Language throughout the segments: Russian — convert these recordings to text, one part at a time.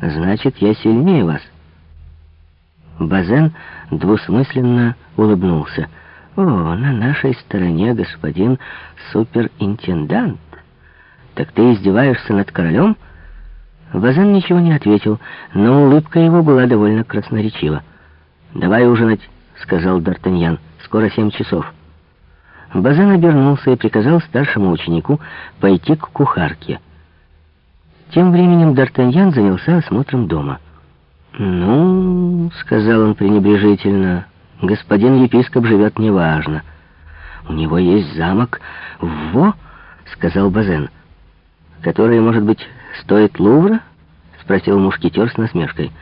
Значит, я сильнее вас. Базен двусмысленно улыбнулся. «О, на нашей стороне господин суперинтендант. Так ты издеваешься над королем?» Базен ничего не ответил, но улыбка его была довольно красноречива. «Давай ужинать», — сказал Д'Артаньян. «Скоро семь часов». Базен обернулся и приказал старшему ученику пойти к кухарке. Тем временем Д'Артаньян занялся осмотром дома. «Ну, — сказал он пренебрежительно, — господин епископ живет неважно. У него есть замок Во, — сказал Базен, — который, может быть, стоит Лувра? — спросил мушкетер с насмешкой.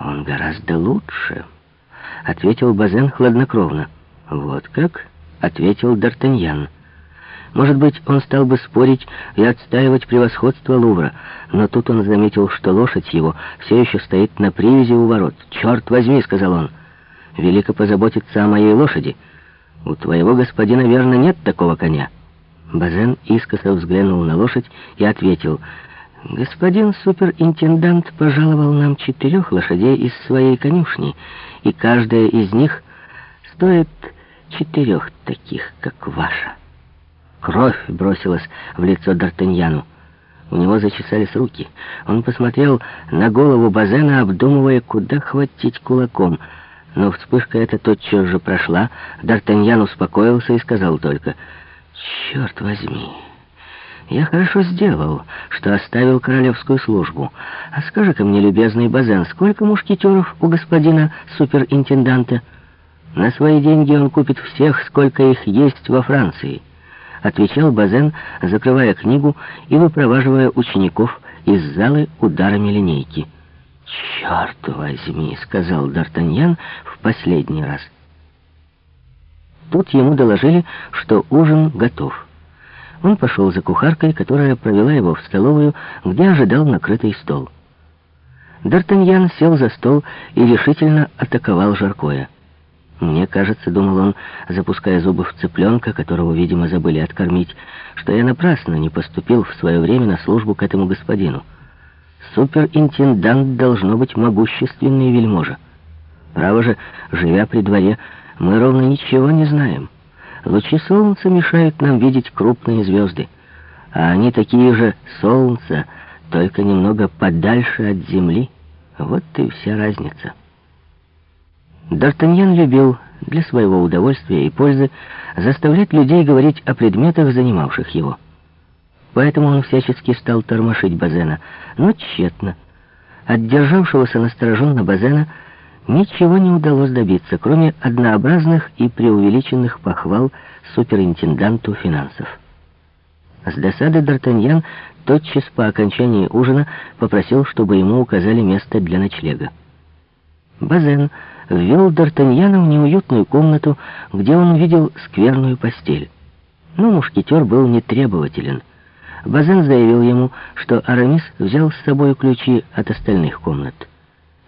Он гораздо лучше, — ответил Базен хладнокровно. Вот как? — ответил Д'Артаньян. Может быть, он стал бы спорить и отстаивать превосходство Лувра, но тут он заметил, что лошадь его все еще стоит на привязи у ворот. «Черт возьми!» — сказал он. «Велико позаботиться о моей лошади. У твоего господина, верно, нет такого коня». Базен искоса взглянул на лошадь и ответил, «Господин суперинтендант пожаловал нам четырех лошадей из своей конюшни, и каждая из них стоит четырех таких, как ваша». Кровь бросилась в лицо Д'Артаньяну. У него зачесались руки. Он посмотрел на голову Базена, обдумывая, куда хватить кулаком. Но вспышка эта тотчас же прошла. Д'Артаньян успокоился и сказал только, «Черт возьми, я хорошо сделал, что оставил королевскую службу. А скажи-ка мне, любезный Базен, сколько мушкетеров у господина суперинтенданта? На свои деньги он купит всех, сколько их есть во Франции» отвечал Базен, закрывая книгу и выпроваживая учеников из залы ударами линейки. «Черт возьми!» — сказал Д'Артаньян в последний раз. Тут ему доложили, что ужин готов. Он пошел за кухаркой, которая провела его в столовую, где ожидал накрытый стол. Д'Артаньян сел за стол и решительно атаковал жаркое. Мне кажется, думал он, запуская зубы в цыпленка, которого, видимо, забыли откормить, что я напрасно не поступил в свое время на службу к этому господину. Суперинтендант должно быть могущественный вельможа. Право же, живя при дворе, мы ровно ничего не знаем. Лучи солнца мешают нам видеть крупные звезды, а они такие же солнца, только немного подальше от земли. Вот и вся разница. Д'Артаньян любил для своего удовольствия и пользы заставлять людей говорить о предметах, занимавших его. Поэтому он всячески стал тормошить Базена, но тщетно. От державшегося настороженно Базена ничего не удалось добиться, кроме однообразных и преувеличенных похвал суперинтенданту финансов. С досады Д'Артаньян тотчас по окончании ужина попросил, чтобы ему указали место для ночлега. Базен ввел Д'Артаньяна в неуютную комнату, где он увидел скверную постель. Но мушкетер был нетребователен. Базен заявил ему, что Арамис взял с собой ключи от остальных комнат.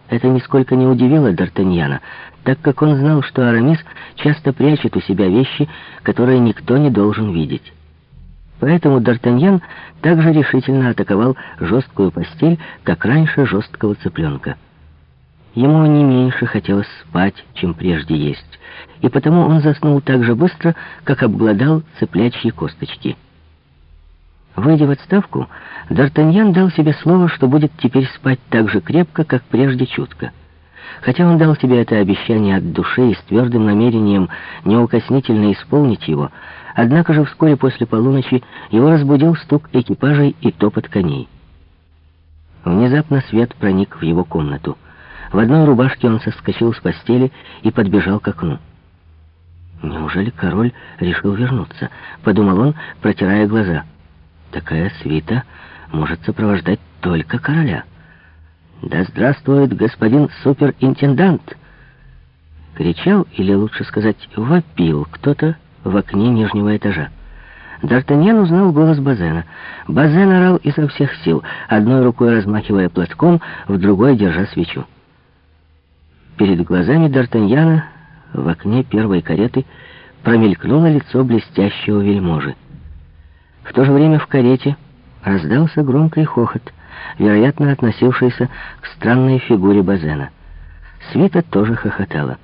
Это нисколько не удивило Д'Артаньяна, так как он знал, что Арамис часто прячет у себя вещи, которые никто не должен видеть. Поэтому Д'Артаньян также решительно атаковал жесткую постель, как раньше жесткого цыпленка. Ему не меньше хотелось спать, чем прежде есть, и потому он заснул так же быстро, как обглодал цыплячьи косточки. Выйдя в отставку, Д'Артаньян дал себе слово, что будет теперь спать так же крепко, как прежде чутко. Хотя он дал себе это обещание от души и с твердым намерением неукоснительно исполнить его, однако же вскоре после полуночи его разбудил стук экипажей и топот коней. Внезапно свет проник в его комнату. В одной рубашке он соскочил с постели и подбежал к окну. «Неужели король решил вернуться?» — подумал он, протирая глаза. «Такая свита может сопровождать только короля». «Да здравствует господин суперинтендант!» Кричал, или лучше сказать, вопил кто-то в окне нижнего этажа. Д'Артаньян узнал голос Базена. Базен орал изо всех сил, одной рукой размахивая платком, в другой держа свечу. Перед глазами Д'Артаньяна в окне первой кареты промелькнуло лицо блестящего вельможи. В то же время в карете раздался громкий хохот, вероятно, относившийся к странной фигуре Базена. Свита тоже хохотала.